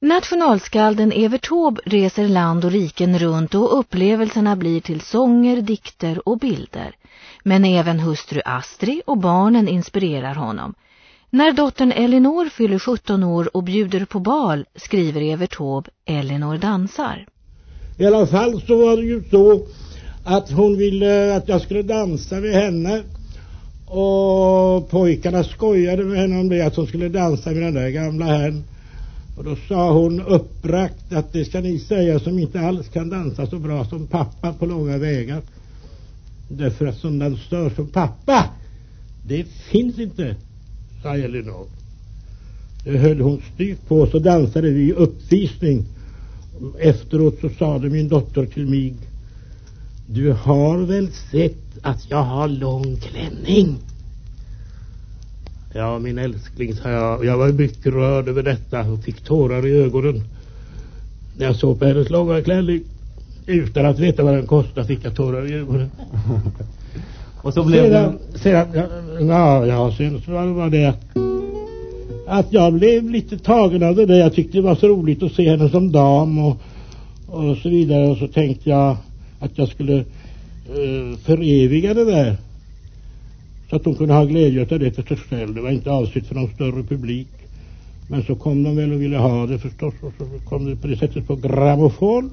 Nationalskalden Evert Taube reser land och riken runt och upplevelserna blir till sånger, dikter och bilder. Men även hustru Astrid och barnen inspirerar honom. När dottern Elinor fyller 17 år och bjuder på bal skriver Evert Taube Elinor dansar. I alla fall så var det ju så att hon ville att jag skulle dansa med henne. Och pojkarna skojade med henne om det att hon skulle dansa med den där gamla herrn. Och då sa hon uppbrakt att det ska ni säga som inte alls kan dansa så bra som pappa på långa vägar. Därför att som dansör som pappa, det finns inte, sa Elinor. Det höll hon styrt på så dansade vi uppvisning. Efteråt så sade min dotter till mig Du har väl sett att jag har lång klänning? Ja, min älskling, sa jag. Jag var mycket rörd över detta och fick tårar i ögonen. När jag såg på hennes långa klänning. Utan att veta vad den kostade fick jag tårar i ögonen. och så blev sedan, det... Sedan, ja, ja, sen så var det att jag blev lite tagen av det där. Jag tyckte det var så roligt att se henne som dam och, och så vidare. Och så tänkte jag att jag skulle uh, föreviga det där. Så att de kunde ha glädje av det för sig själv. Det var inte avsett för någon större publik. Men så kom de väl och ville ha det förstås. Och så kom det på det sättet på grammofon.